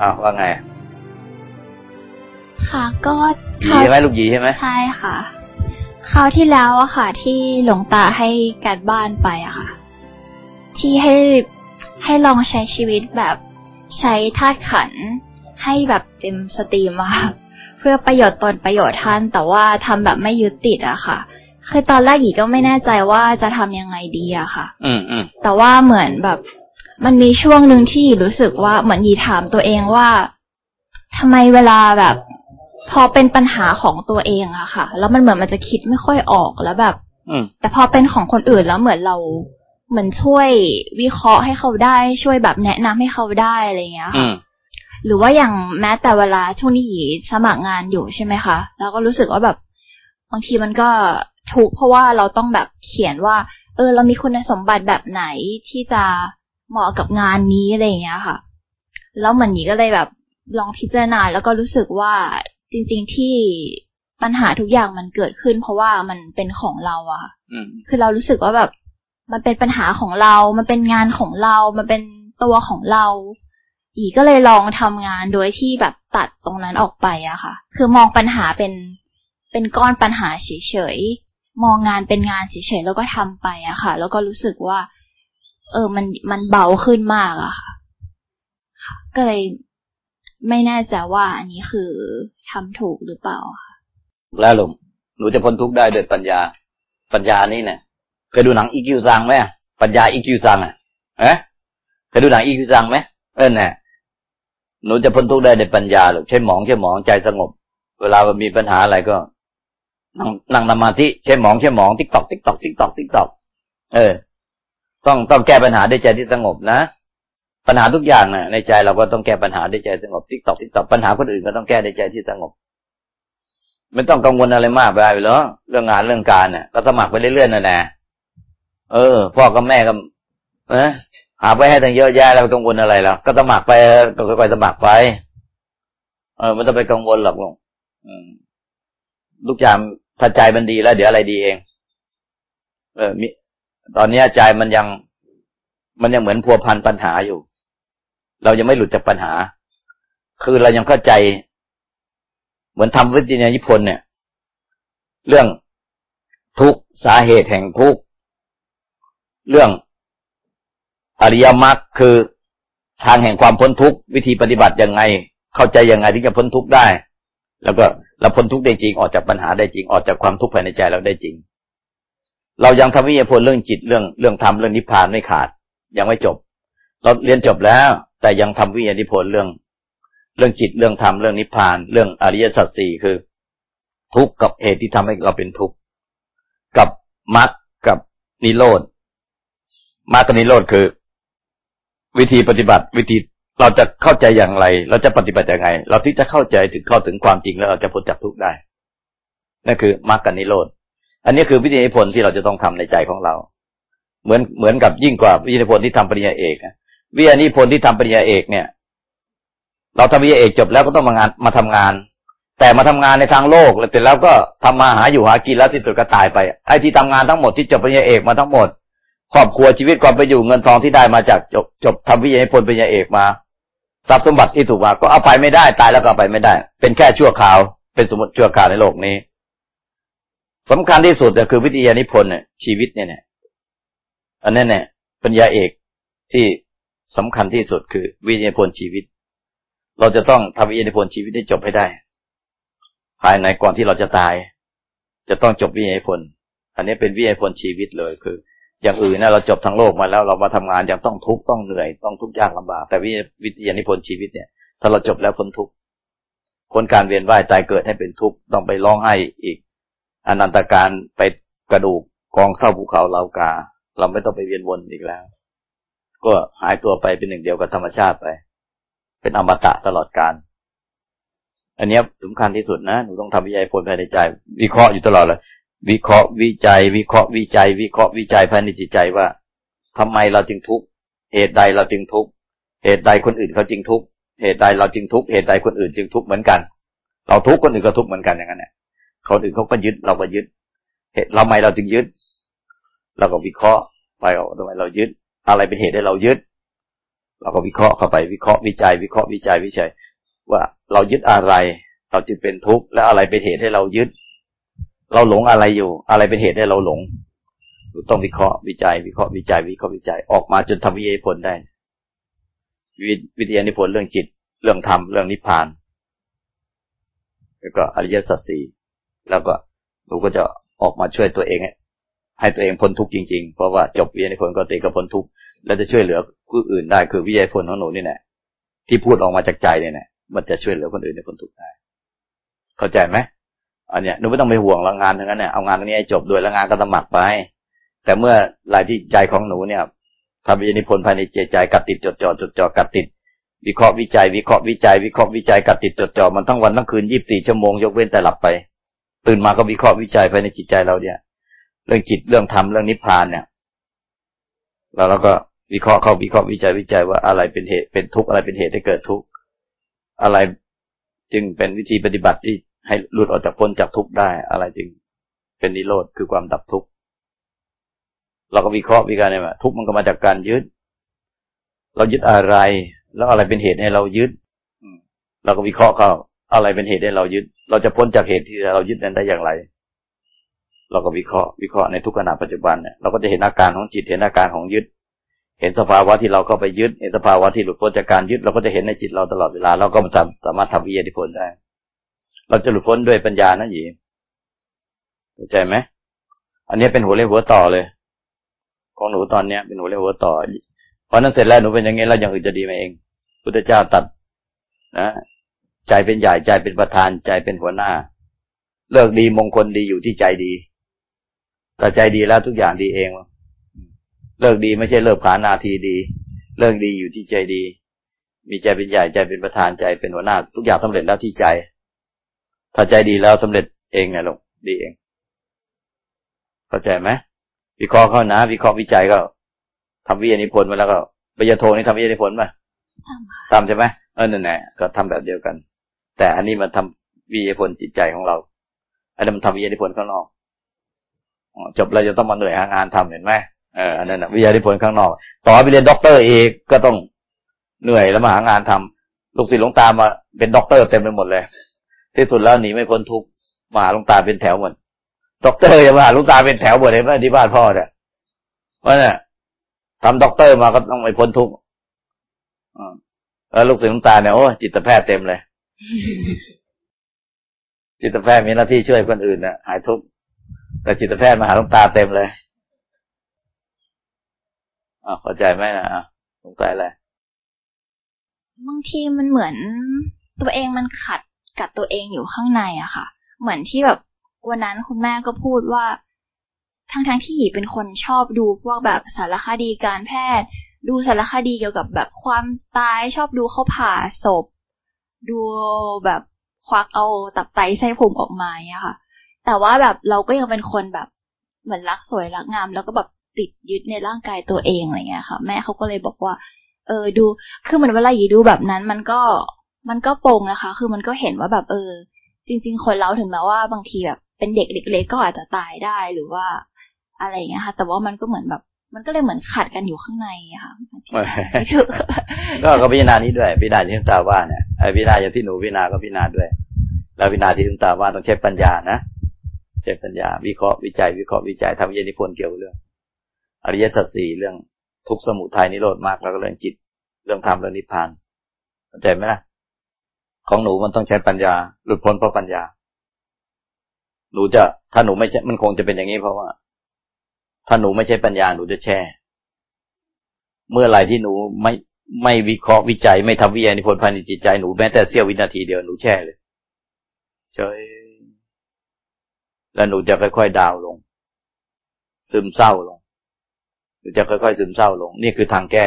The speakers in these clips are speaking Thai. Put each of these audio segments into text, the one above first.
อ้าวว่าไง ค่ะ ก็หยีใช่ไหมลูกหยีใช่ไหมใช่ค่ะคราวที่แล้วอะค่ะ ที่หลวงตาให้การบ้านไปอะค่ะ ที่ให้ให้ลองใช้ชีวิตแบบใช้ธาตุขันให้แบบเต็มสตรีมอะค่ะเพื่อประโยชน์ตนประโยชน์ท่าน แต่ว่าทำแบบไม่ยึดติดอะค่ะ คือตอนแรกหยีก็ไม่แน่ใจว่าจะทำยังไงดีอะค่ะ อืมอืมแต่ว่าเหมือนแบบ มันมีช่วงหนึ่งที่รู้สึกว่าเหมือนหยีถามตัวเองว่าทำไมเวลาแบบ พอเป็นปัญหาของตัวเองอะค่ะ แล้วมันเหมือนมันจะคิดไม่ค่อยออกแล้วแบบแต่พอเป็นของคนอื่นแล้วเหมือนเราเหมือนช่วยวิเคราะห์ให้เขาได้ช่วยแบบแนะนำให้เขาได้อะไรเงี้ยค่ะหรือว่าอย่างแม้แต่เวลาช่วงนี้หยีสมัครงานอยู่ใช่ไหมคะแล้วก็รู้สึกว่าแบบบางทีมันก็ทุกเพราะว่าเราต้องแบบเขียนว่า เออ เรามีคุณสมบัติแบบไหนที่จะ เหมาะกับงานนี้อะไรอย่างเงี้ยค่ะ แล้วเหมือนหยีก็เลยแบบลองพิจารณาแล้วก็รู้สึกว่าจริง ๆที่ปัญหาทุกอย่างมันเกิดขึ้น เพราะว่ามันเป็นของเราอะคือเรารู้สึกว่าแบบมันเป็นปัญหาของเรา มันเป็นงานของเรา มันเป็นตัวของเรา อีก็เลยลองทำงานโดยที่แบบตัดตรงนั้นออกไปอะค่ะ คือมองปัญหาเป็นเป็นก้อนปัญหาเฉยๆ มองงานเป็นงานเฉยๆ แล้วก็ทำไปอะค่ะ แล้วก็รู้สึกว่า เออ มันมันเบาขึ้นมากอะค่ะ ก็เลยไม่แน่ใจว่าอันนี้คือทำถูกหรือเปล่าค่ะแล้วหลงหนูจะพ้นทุกข์ได้ด้วยปัญญา ปัญญานี่เนี่ยเคยดูหนังอีคิวซังไหมปัญญาอีคิวซังอะเอ๊ะเคยดูหนังอีคิวซังไหมเออเนี่ยหนูจะพ้นทุกข์ได้ในปัญญาหรือใช้หมองใช้หมองใจสงบ เวลามันมีปัญหาอะไรก็นั่งนั่งสมาธิใช้หมองใช้หมองติ๊กตอกติ๊กตอกติ๊กตอกติ๊กตอกเออ ต้องต้องแก้ปัญหาด้วยใจที่สงบนะ ปัญหาทุกอย่างนะ่ะ ในใจเราก็ต้องแก้ปัญหาด้วยใจสงบติ๊กตอกติ๊กตอกปัญหาคนอื่นก็ต้องแก้ด้วยใจที่สงบ ไม่ต้องกังวลอะไรมากไปหรอเรื่องงานเรื่องการเนี่ยก็สมัครไปเรื่อยๆนั่นแหละเออ พ่อกับแม่ก็นะหาไปให้ตั้งเยอะแยะแล้วกังวลอะไรแล้วก็สมัครไปก็ค่อยๆสมัครไป เออไม่ต้องไปกังวลหรอกลูกลูกจามถ้าใจมันดีแล้ว เดี๋ยวอะไรดีเอง เออมี ตอนนี้ใจมันยังมันยังเหมือนพัวพันปัญหาอยู่ เรายังไม่หลุดจากปัญหา คือเรายังเข้าใจ เหมือนทำวิทยานิพนธ์เนี่ย เรื่องทุกสาเหตุแห่งทุกเรื่องอริยมรรคคือทางแห่งความพ้นทุกข์วิธีปฏิบัติยังไง เข้าใจยังไงที่จะพ้นทุกข์ได้ แล้วก็เราพ้นทุกข์ได้จริงออกจากปัญหาได้จริงออกจากความทุกข์ภายในใจเราได้จริง เรายังทำวิทยาพลเรื่องจิตเรื่องเรื่องธรรมเรื่องนิพพานไม่ขาด ยังไม่จบ เราเรียนจบแล้ว แต่ยังทำวิทยานิพนธ์เรื่อง เรื่องจิตเรื่องธรรมเรื่องนิพพาน เรื่องอริยสัจสี่คือ ทุกข์กับเหตุที่ทำให้เราเป็นทุกข์กับมรรคกับนิโรธมรรคกับนิโรธคือ วิธีปฏิบัติวิธีเราจะเข้าใจอย่างไร เราจะปฏิบัติอยังไง เราที่จะเข้าใจถึงเข้าถึงความจริงแล้วเราจะพ้นจากทุกข์ได้นั่นคือมรรคกับนิโรธ อันนี้คือวิธีผลที่เราจะต้องทำในใจของเรา เหมือนเหมือนกับยิ่งกว่าวิธีผลที่ทำปริญญาเอกวิทยานิพนธ์ที่ทำปริญญาเอกเนี่ย เราทำปริญญาเอกจบแล้วก็ต้องมางานมาทำงาน แต่มาทำงานในทางโลกแล้วเสร็จแล้วก็ทำมาหาอยู่หากินแล้วที่สุดก็ตายไปไอ้ที่ทำงานทั้งหมดที่จบปริญญาเอกมาทั้งหมดครอบครัวชีวิตความไปอยู่เงินทองที่ได้มาจากจบจบทำวิทยานิพนธ์ปริญญาเอกมาทรัพย์สมบัติที่ถูกมาก็เอาไปไม่ได้ตายแล้วก็เอาไปไม่ได้ เป็นแค่ชั่วคราว เป็นสมมติชั่วคราวในโลกนี้ สำคัญที่สุดก็คือวิทยานิพนธ์ชีวิตเนี่ยเนี่ยอันนี้เนี่ยปัญญาเอกที่สำคัญที่สุดคือวิทยานิพนธ์ชีวิต เราจะต้องทำวิทยานิพนธ์ชีวิตให้จบให้ได้ ภายในก่อนที่เราจะตาย จะต้องจบวิทยานิพนธ์อันนี้เป็นวิทยานิพนธ์ชีวิตเลยคือ อย่างอื่นนะเราจบทั้งโลกมาแล้วเรามาทำงานยังต้องทุกข์ต้องเหนื่อยต้องทุกข์ยากลำบากแต่วิทยานิพนธ์ชีวิตเนี่ย ถ้าเราจบแล้วพ้นทุกข์พ้นการเวียนว่ายตายเกิดให้เป็นทุกข์ต้องไปร้องไห้อีก อนันตการไปกระดูกกองเข้าภูเขาเลากา เราไม่ต้องไปเวียนวนอีกแล้ว ก็หายตัวไปเป็นหนึ่งเดียวกับธรรมชาติไป เป็นอมตะตลอดกาลอันนี้สำคัญที่สุดนะหนูต้องทำวิจัยผลภายในใจ วิเคราะห์อยู่ตลอดเลยวิเคราะห์วิจัย วิเคราะห์วิจัย วิเคราะห์วิจัยภายในจิตใจว่าทำไมเราจึงทุกข์เหตุใดเราจึงทุกข์เหตุใดคนอื่นเขาจึงทุกข์เหตุใดเราจึงทุกข์เหตุใดคนอื่นจึงทุกข์เหมือนกัน เราทุกข์คนอื่นก็ทุกข์เหมือนกันอย่างนั้นแหละ คนอื่นเขาก็ยึดเราก็ยึด เหตุเราไม่เราจึงยึด เราก็วิเคราะห์ไปว่าทำไมเรายึด อะไรเป็นเหตุให้เรายึด เราก็วิเคราะห์เข้าไปวิเคราะห์วิจัย วิเคราะห์วิจัยวิจัย ว่าเรายึดอะไร เราจึงเป็นทุกข์และอะไรเป็นเหตุให้เรายึด เราหลงอะไรอยู่ อะไรเป็นเหตุให้เราหลงต้องวิเคราะห์วิจัย วิเคราะห์วิจัย วิเคราะห์วิจัยออกมาจนทำวิทยาผลได้วิทยานิพนธ์เรื่องจิต เรื่องธรรม เรื่องนิพพาน แล้วก็อริยสัจสี่ แล้วก็หนูก็จะออกมาช่วยตัวเองให้ตัวเองพ้นทุกข์จริงๆ เพราะว่าจบวิทยานิพนธ์ก็ตีก็พ้นทุกข์แล้วจะช่วยเหลือผู้อื่นได้คือวิทยาผลของหนูนี่แหละที่พูดออกมาจากใจเนี่ยนะมันจะช่วยเหลือคนอื่นในคนทุกข์ได้ เข้าใจไหมอันเนี้ยหนูไม่ต้องไปห่วงละงานทั้งนั้นเนี่ยเอางานนี้ให้จบด้วยแล้วงานก็สมัครไป แต่เมื่อรายที่ใจของหนูเนี่ยทำวิญญาณิพนธ์ภายในใจใจกัดติดจดจ่อจดจ่อกัดติดวิเคราะห์วิจัยวิเคราะห์วิจัยวิเคราะห์วิจัยกัดติดจดจ่อมันทั้งวันทั้งคืนยี่สิบสี่ชั่วโมงยกเว้นแต่หลับไป ตื่นมาก็วิเคราะห์วิจัยภายในจิตใจเราเนี่ย เรื่องจิตเรื่องธรรมเรื่องนิพพานเนี่ยแล้วเราก็วิเคราะห์เข้าวิเคราะห์วิจัยวิจัยว่าอะไรเป็นเหตุเป็นทุกข์อะไรเป็นเหตุให้เกิดทุกข์อะไรจึงเป็นวิธีปฏิบัติที่ให้หลุดออกจากพ้นจากทุกข์ได้ อะไรจึงเป็นนิโรธคือความดับทุกข์เราก็วิเคราะห์วิการเนี่ยว่าทุกข์มันก็มาจากการยึด เรายึดอะไร แล้วอะไรเป็นเหตุให้เรายึดเราก็วิเคราะห์เขา อะไรเป็นเหตุให้เรายึด เราจะพ้นจากเหตุที่เรายึดนั้นได้อย่างไร เราก็วิเคราะห์วิเคราะห์ในทุกขณะปัจจุบันเนี่ยเราก็จะเห็นอาการของจิตเห็นอาการของยึด เห็นสภาวะที่เราเข้าไปยึดเห็นสภาวะที่หลุดพ้นจากการยึด เราก็จะเห็นในจิตเราตลอดเวลา เราก็สามารถทำวิญญาณผลได้ เราจะหลุดพ้นด้วยปัญญานั่นหยีเข้าใจไหมอันนี้เป็นหัวเรียวหัวต่อเลยของหนูตอนเนี้ยเป็นหัวเรียวหัวต่อเพอนั้นเสร็จแล้วหนูเป็นอย่างงี้แล้วอย่างอื่นจะดีมาเองพุทธเจ้าตัดนะ ใจเป็นใหญ่ใจเป็นประธานใจเป็นหัวหน้า เลิกดีมงคลดีอยู่ที่ใจดีแต่ใจดีแล้วทุกอย่างดีเอง เลิกดีไม่ใช่เลิกผานาทีดี เลิกดีอยู่ที่ใจดี มีใจเป็นใหญ่ใจเป็นประธานใจเป็นหัวหน้า ทุกอย่างสำเร็จแล้วที่ใจ ถ้าใจดีแล้วสำเร็จเองไงลูกดีเอง เข้าใจไหมวิเคราะห์เข้านะวิเคราะห์วิจัยก็ทำวิทยานิพนธ์มาแล้วก็ปริญญาโทนี่ทำวิทยานิพนธ์ป่ะทำใช่ไหมเออนั่นแหละก็ทำแบบเดียวกัน แต่อันนี้มันทำวิทยานิพนธ์จิตใจของเรา อันนี้นมันทำวิทยานิพล์ข้างนอกจบแล้วจะต้องมาเหนื่อยหางานทำเห็นไหมเอออันนั้นนะวิทยาธิพลข้างนอก ต่อไปเรียนด็อกเตอร์เอกก็ต้องเหนื่อยแล้วมาหางานทำลูกศิษย์หลวงตามาเป็นด็อกเตอร์เต็มไปหมดเลย ที่สุดแล้วหนีไม่พ้นทุกข์มาหาหลวงตาเป็นแถวหมดด็อกเตอร์ยังมาหาหลวงตาเป็นแถวหมดเลยเมื่อที่บ้านพ่อเนี่ยว่าเนี่ยทำด็อกเตอร์มาก็ต้องไม่พ้นทุกข์แล้วลูกศิษย์หลวงตาเนี่ยโอ้จิตแพทย์เต็มเลย จิตแพทย์มีหน้าที่ช่วยคนอื่นนะหายทุกข์แต่จิตแพทย์มาหาหลวงตาเต็มเลยอ่าเข้าใจไหมนะอะสงสัยอะไรบางทีมันเหมือนตัวเองมันขัดกับตัวเองอยู่ข้างในอะค่ะ เหมือนที่แบบวันนั้นคุณแม่ก็พูดว่าทั้งทั้งที่หยีเป็นคนชอบดูพวกแบบสารคดีการแพทย์ ดูสารคดีเกี่ยวกับแบบความตายชอบดูเขาผ่าศพ ดูแบบควักเอาตับไตไส้ผมออกมาอะค่ะ แต่ว่าแบบเราก็ยังเป็นคนแบบเหมือนรักสวยรักงาม แล้วก็แบบติดยึดในร่างกายตัวเองอะไรเงี้ยค่ะ แม่เขาก็เลยบอกว่า เออดู คือเหมือนเวลาอยู่ดูแบบนั้น มันก็มันก็โป่งนะคะ คือมันก็เห็นว่าแบบเออ จริง ๆ คนเราถึงแม้ว่าบางทีแบบเป็นเด็กเล็กๆก็อาจจะตายได้หรือว่าอะไรเงี้ยค่ะ แต่ว่ามันก็เหมือนแบบ มันก็เลยเหมือนขัดกันอยู่ข้างในค่ะก็ก็พิจารณานี้ด้วยพิจารณาที่ตาว่าเนี่ยไอ้พิจารณาอย่างที่หนูพิจารณาก็พิจารณาด้วย แล้วพิจารณาที่ตาว่าต้องใช้ปัญญานะใช้ปัญญาวิเคราะห์วิจัย วิเคราะห์วิจัยทำวิญญาณิพนธ์เกี่ยวเรื่อง อริยสัจสี่เรื่องทุกสมุทัยนิโรธมากแล้วก็เรื่องจิต เรื่องธรรมเรื่องนิพพานเข้าใจไหมล่ะของหนูมันต้องใช้ปัญญา หลุดพ้นเพราะปัญญา หนูจะถ้าหนูไม่ใช่มันคงจะเป็นอย่างนี้เพราะว่า ถ้าหนูไม่ใช่ปัญญาหนูจะแช่ เมื่อไหร่ที่หนูไม่ไม่วิเคราะห์วิจัยไม่ทำวิจัยนิพนธ์ภายในจิตใจหนูแม้แต่เสี้ยววินาทีเดียวหนูแช่เลยเฉยแล้วหนูจะค่อยๆดาวลง ซึมเศร้าลงจะค่อยๆซึมเศร้าลง นี่คือทางแก้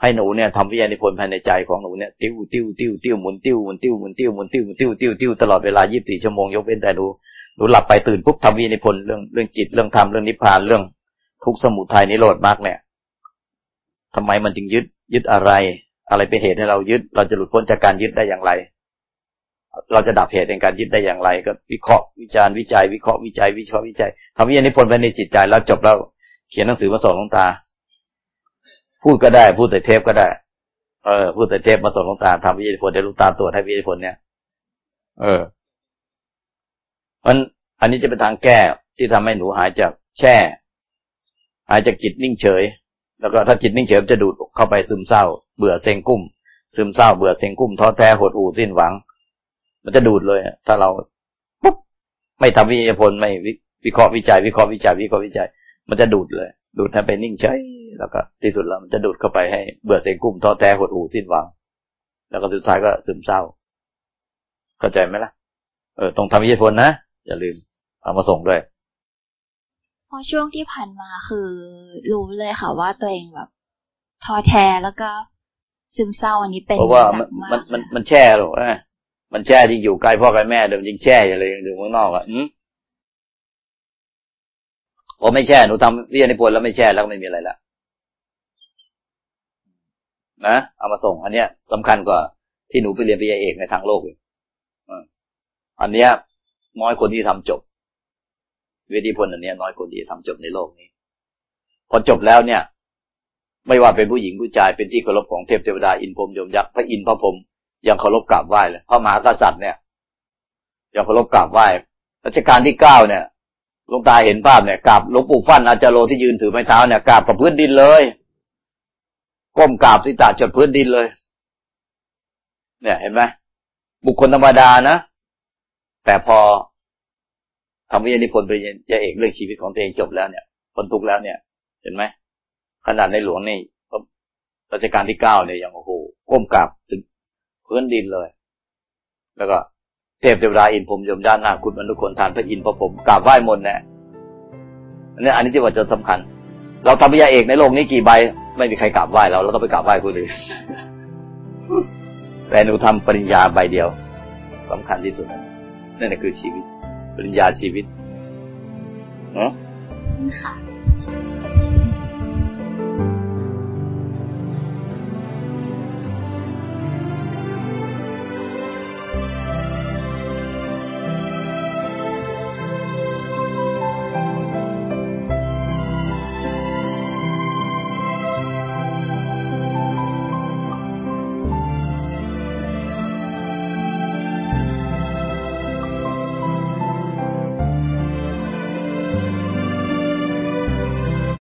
ให้หนูเนี่ยทำวิญญาณนิพนธ์ภายในใจของหนูเนี่ยติ้วติ้วติ้วติ้วหมุนติ้วหมุนติ้วหมุนติ้วหมุนติ้วหมุนติ้วติ้วติ้วตลอดเวลา24ชั่วโมงยกเว้นแต่หนู หนูหลับไปตื่นปุ๊บทำวิญญาณนิพนธ์เรื่องเรื่องจิตเรื่องธรรมเรื่องนิพพานเรื่องทุกสมุทัยนิโรธมากเนี่ยทำไมมันจึงยึดยึดอะไร อะไรเป็นเหตุให้เรายึด เราจะหลุดพ้นจากการยึดได้อย่างไร เราจะดับเหตุในการยึดได้อย่างไร ก็วิเคราะห์วิจารณ์วิจัย วิเคราะห์วิจัย วิเคราะห์วิจัยทำวิญญาณนิพนธ์ไปในจิตใจแล้วจบแล้วเขียนหนังสือมาสอนหลวงตา พูดก็ได้ พูดแต่เทปก็ได้ เออ พูดแต่เทพมาส่งหลวงตาทำวิทยาผลเดี๋ยวหลวงตาตรวจให้วิทยาผลเนี่ย เออ มันอันนี้จะเป็นทางแก้ที่ทำให้หนูหายจากแช่ หายจากจิตนิ่งเฉย แล้วก็ถ้าจิตนิ่งเฉยจะดูดเข้าไปซึมเศร้า เบื่อเซ็งกุ้ม ซึมเศร้าเบื่อเซ็งกุ้มท้อแท้หดหู่สิ้นหวัง มันจะดูดเลย ถ้าเราปุ๊บไม่ทำวิทยาผลไม่วิเคราะห์วิจัย วิเคราะห์วิจัยวิเคราะห์วิจัย มันจะดูดเลย ดูดให้ไปนิ่งเฉยแล้วก็ที่สุดแล้วมันจะดูดเข้าไปให้เบื่อเซ็งกุ้มท้อแท้หดหู่สิ้นหวัง แล้วก็สุดท้ายก็ซึมเศร้า เข้าใจไหมล่ะเออต้องทำวิทยาผลนะ อย่าลืมเอามาส่งด้วยพอช่วงที่ผ่านมาคือรู้เลยค่ะว่าตัวเองแบบท้อแท้แล้วก็ซึมเศร้าอันนี้เป็นเพราะว่ามันหกมันมันมันแช่หรอกนะมันแช่ที่อยู่ใกล้พ่อใกล้แม่เดิมนยิงแช่อย่าเลยอยู่ข้างนอกอะอืมพอไม่แช่หนูทำวิทยานิพนธ์แล้วไม่แช่แล้วไม่มีอะไรละนะเอามาส่ง อันเนี้ยสำคัญกว่าที่หนูไปเรียนปริญญาเอกในทางโลกอีกอ่าอันเนี้ย น้อยคนที่ทำจบวิทยานิพนอันนี้น้อยคนที่ทำจบในโลกนี้ พอจบแล้วเนี่ย ไม่ว่าเป็นผู้หญิงผู้ชายเป็นที่เคารพของเทพเทวดาอินพรมยมยักษ์พระอินทร์พระพรหมยังเคารพกราบไหว้เลยพระมหากษัตริย์เนี่ยยังเคารพกราบไหว้รัชกาลที่เก้าเนี่ยลงตาเห็นภาพเนี่ยกราบหลวงปู่ฟั่นอาจารโลที่ยืนถือไม้เท้าเนี่ยกราบกับพื้นดินเลยก้มกราบที่ตาจดพื้นดินเลย เนี่ยเห็นไหมบุคคลธรรมดานะ แต่พอทำวิทยานิพนธ์ปริญญาเอกเรื่องชีวิตของตัวเองจบแล้วเนี่ยพ้นทุกข์แล้วเนี่ย เห็นไหมขนาดในหลวงนี่รัชกาลที่เก้าเนี่ยยังโอ้โหก้มกราบถึงพื้นดินเลย แล้วก็เทพเทวดาอินพรหมยมด้านหน้าคุณมนุษย์คนทานพระอินทร์พระผมกราบไหว้มดแน่อันนี้อันนี้ที่ว่าจะสำคัญ เราทำวิทยาเอกในโลกนี้กี่ใบ ไม่มีใครกราบไหว้เราเราต้องไปกราบไหว้คนอื่นแต่หนูทำปริญญาใบเดียวสำคัญที่สุด นั่นแหละคือชีวิต ปริญญาชีวิตเนาะค่ะ